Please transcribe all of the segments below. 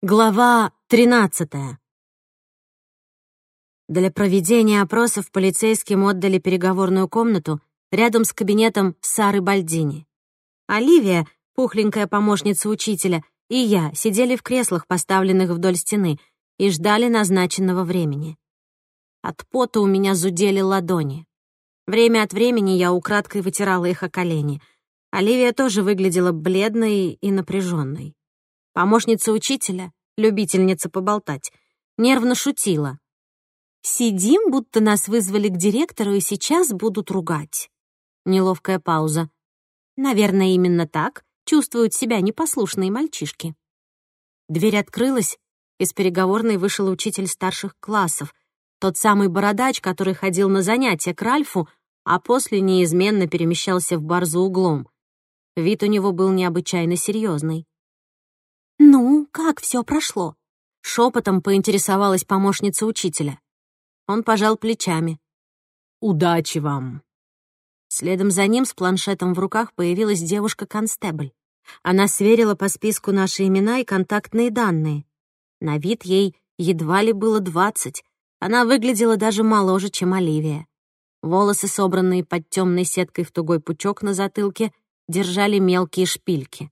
Глава 13. Для проведения опросов полицейским отдали переговорную комнату рядом с кабинетом Сары Бальдини. Оливия, пухленькая помощница учителя, и я сидели в креслах, поставленных вдоль стены, и ждали назначенного времени. От пота у меня зудели ладони. Время от времени я украдкой вытирала их о колени. Оливия тоже выглядела бледной и напряженной. Помощница учителя, любительница поболтать, нервно шутила. «Сидим, будто нас вызвали к директору и сейчас будут ругать». Неловкая пауза. «Наверное, именно так чувствуют себя непослушные мальчишки». Дверь открылась, из переговорной вышел учитель старших классов, тот самый бородач, который ходил на занятия к Ральфу, а после неизменно перемещался в бар за углом. Вид у него был необычайно серьезный. «Ну, как все прошло?» — шепотом поинтересовалась помощница учителя. Он пожал плечами. «Удачи вам!» Следом за ним с планшетом в руках появилась девушка-констебль. Она сверила по списку наши имена и контактные данные. На вид ей едва ли было двадцать. Она выглядела даже моложе, чем Оливия. Волосы, собранные под темной сеткой в тугой пучок на затылке, держали мелкие шпильки.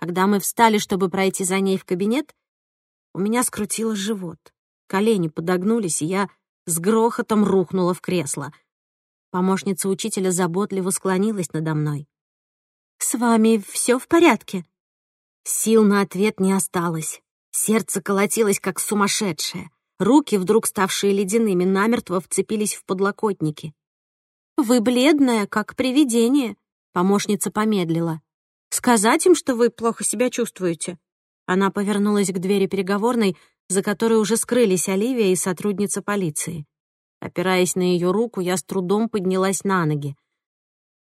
Когда мы встали, чтобы пройти за ней в кабинет, у меня скрутило живот. Колени подогнулись, и я с грохотом рухнула в кресло. Помощница учителя заботливо склонилась надо мной. «С вами все в порядке?» Сил на ответ не осталось. Сердце колотилось, как сумасшедшее. Руки, вдруг ставшие ледяными, намертво вцепились в подлокотники. «Вы бледная, как привидение», — помощница помедлила. Сказать им, что вы плохо себя чувствуете?» Она повернулась к двери переговорной, за которой уже скрылись Оливия и сотрудница полиции. Опираясь на ее руку, я с трудом поднялась на ноги.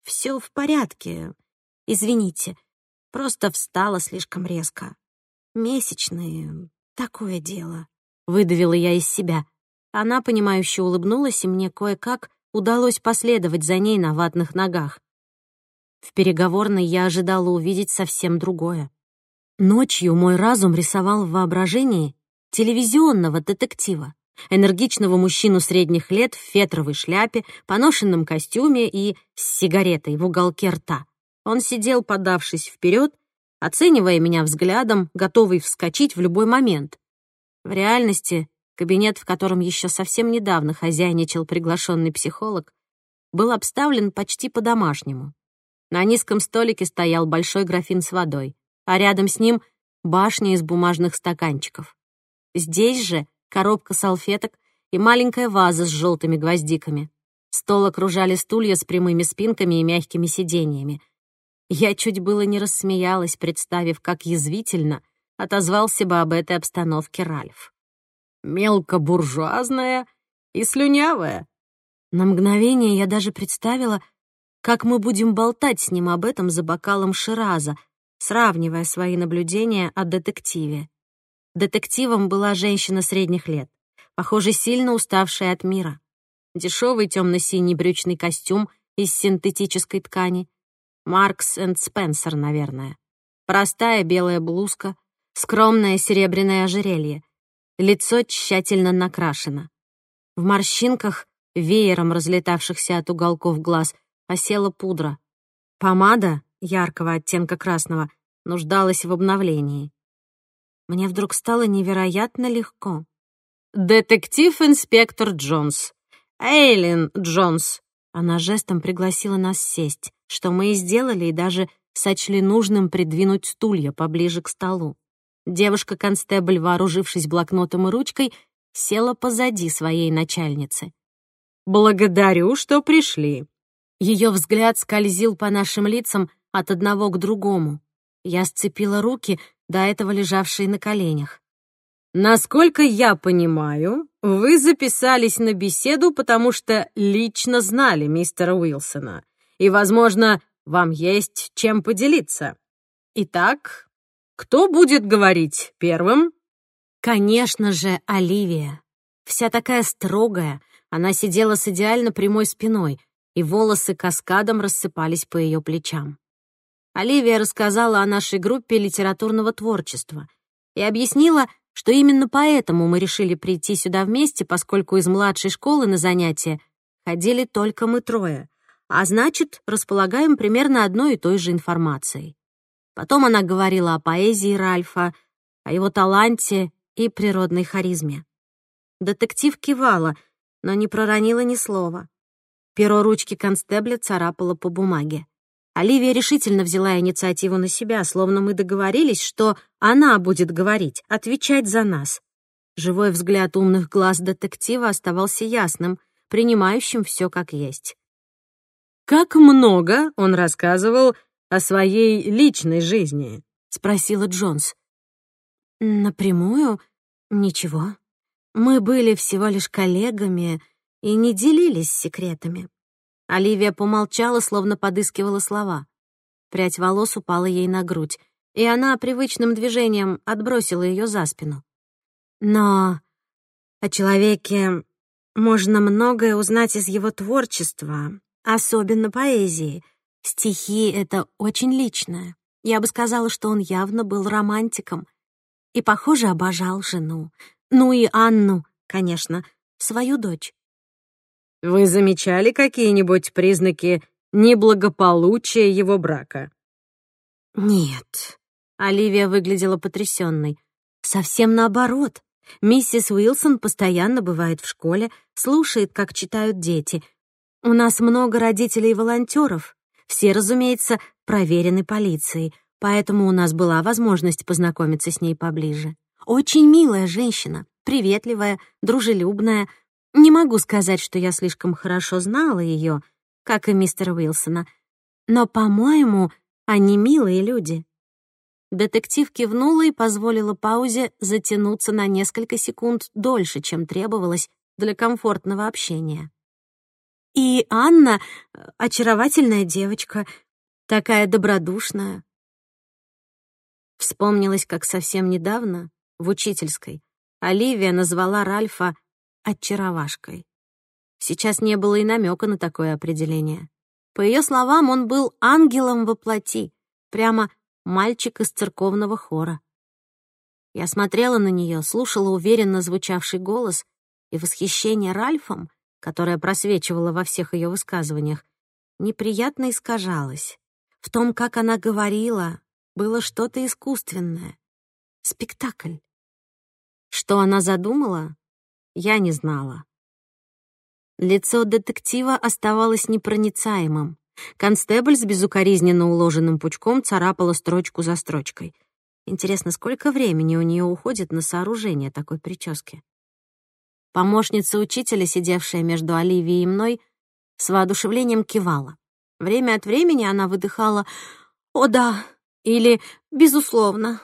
«Все в порядке. Извините, просто встала слишком резко. Месячные, такое дело», — выдавила я из себя. Она, понимающе улыбнулась, и мне кое-как удалось последовать за ней на ватных ногах. В переговорной я ожидала увидеть совсем другое. Ночью мой разум рисовал в воображении телевизионного детектива, энергичного мужчину средних лет в фетровой шляпе, поношенном костюме и с сигаретой в уголке рта. Он сидел, подавшись вперед, оценивая меня взглядом, готовый вскочить в любой момент. В реальности кабинет, в котором еще совсем недавно хозяйничал приглашенный психолог, был обставлен почти по-домашнему. На низком столике стоял большой графин с водой, а рядом с ним башня из бумажных стаканчиков. Здесь же коробка салфеток и маленькая ваза с желтыми гвоздиками. Стол окружали стулья с прямыми спинками и мягкими сиденьями. Я чуть было не рассмеялась, представив, как язвительно отозвался бы об этой обстановке Ральф. «Мелкобуржуазная и слюнявая». На мгновение я даже представила, как мы будем болтать с ним об этом за бокалом Шираза, сравнивая свои наблюдения о детективе. Детективом была женщина средних лет, похоже, сильно уставшая от мира. Дешевый темно-синий брючный костюм из синтетической ткани. Маркс энд Спенсер, наверное. Простая белая блузка, скромное серебряное ожерелье. Лицо тщательно накрашено. В морщинках, веером разлетавшихся от уголков глаз, осела пудра. Помада яркого оттенка красного нуждалась в обновлении. Мне вдруг стало невероятно легко. «Детектив-инспектор Джонс. Эйлин Джонс». Она жестом пригласила нас сесть, что мы и сделали, и даже сочли нужным придвинуть стулья поближе к столу. Девушка-констебль, вооружившись блокнотом и ручкой, села позади своей начальницы. «Благодарю, что пришли. Ее взгляд скользил по нашим лицам от одного к другому. Я сцепила руки, до этого лежавшие на коленях. «Насколько я понимаю, вы записались на беседу, потому что лично знали мистера Уилсона, и, возможно, вам есть чем поделиться. Итак, кто будет говорить первым?» Конечно же, Оливия. Вся такая строгая, она сидела с идеально прямой спиной, и волосы каскадом рассыпались по ее плечам. Оливия рассказала о нашей группе литературного творчества. и объяснила, что именно поэтому мы решили прийти сюда вместе, поскольку из младшей школы на занятия ходили только мы трое, а значит, располагаем примерно одной и той же информацией. Потом она говорила о поэзии Ральфа, о его таланте и природной харизме. Детектив кивала, но не проронила ни слова. Перо ручки констебля царапало по бумаге. Оливия решительно взяла инициативу на себя, словно мы договорились, что она будет говорить, отвечать за нас. Живой взгляд умных глаз детектива оставался ясным, принимающим все как есть. «Как много он рассказывал о своей личной жизни?» — спросила Джонс. «Напрямую? Ничего. Мы были всего лишь коллегами и не делились секретами. Оливия помолчала, словно подыскивала слова. Прядь волос упала ей на грудь, и она привычным движением отбросила ее за спину. Но о человеке можно многое узнать из его творчества, особенно поэзии. Стихи — это очень личное. Я бы сказала, что он явно был романтиком и, похоже, обожал жену. Ну и Анну, конечно, свою дочь. Вы замечали какие-нибудь признаки неблагополучия его брака? Нет. Оливия выглядела потрясенной. Совсем наоборот. Миссис Уилсон постоянно бывает в школе, слушает, как читают дети. У нас много родителей-волонтеров. Все, разумеется, проверены полицией, поэтому у нас была возможность познакомиться с ней поближе. Очень милая женщина, приветливая, дружелюбная, не могу сказать, что я слишком хорошо знала ее, как и мистера Уилсона, но, по-моему, они милые люди. Детектив кивнула и позволила паузе затянуться на несколько секунд дольше, чем требовалось для комфортного общения. И Анна — очаровательная девочка, такая добродушная. Вспомнилось, как совсем недавно, в учительской, Оливия назвала Ральфа очаровашкой. Сейчас не было и намека на такое определение. По ее словам, он был ангелом во плоти, прямо мальчик из церковного хора. Я смотрела на нее, слушала уверенно звучавший голос, и восхищение Ральфом, которое просвечивало во всех ее высказываниях, неприятно искажалось. В том, как она говорила, было что-то искусственное. Спектакль. Что она задумала, я не знала. Лицо детектива оставалось непроницаемым. Констебль с безукоризненно уложенным пучком царапала строчку за строчкой. Интересно, сколько времени у нее уходит на сооружение такой прически? Помощница учителя, сидевшая между Оливией и мной, с воодушевлением кивала. Время от времени она выдыхала «О да» или «Безусловно».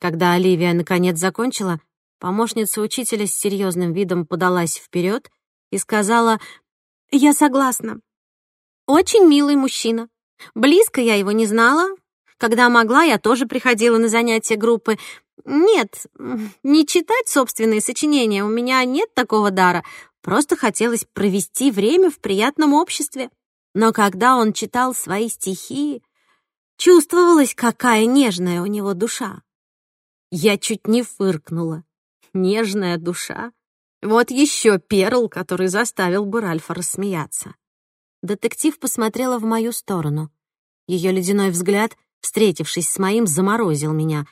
Когда Оливия наконец закончила, Помощница учителя с серьезным видом подалась вперед и сказала, «Я согласна. Очень милый мужчина. Близко я его не знала. Когда могла, я тоже приходила на занятия группы. Нет, не читать собственные сочинения, у меня нет такого дара. Просто хотелось провести время в приятном обществе. Но когда он читал свои стихи, чувствовалась, какая нежная у него душа. Я чуть не фыркнула нежная душа. Вот еще перл, который заставил бы Ральфа рассмеяться. Детектив посмотрела в мою сторону. Ее ледяной взгляд, встретившись с моим, заморозил меня.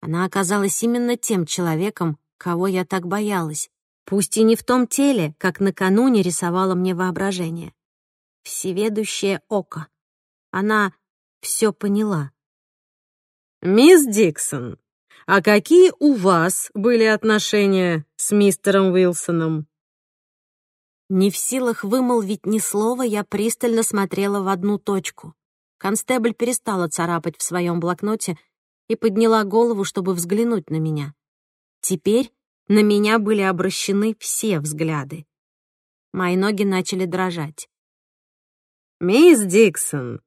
Она оказалась именно тем человеком, кого я так боялась. Пусть и не в том теле, как накануне рисовало мне воображение. Всеведущее око. Она все поняла. «Мисс Диксон, а какие у вас были отношения с мистером Уилсоном?» Не в силах вымолвить ни слова, я пристально смотрела в одну точку. Констебль перестала царапать в своем блокноте и подняла голову, чтобы взглянуть на меня. Теперь на меня были обращены все взгляды. Мои ноги начали дрожать. «Мисс Диксон!»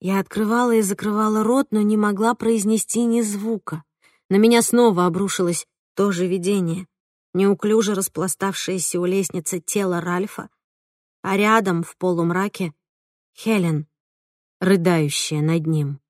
Я открывала и закрывала рот, но не могла произнести ни звука. На меня снова обрушилось то же видение, неуклюже распластавшееся у лестницы тело Ральфа, а рядом, в полумраке, Хелен, рыдающая над ним.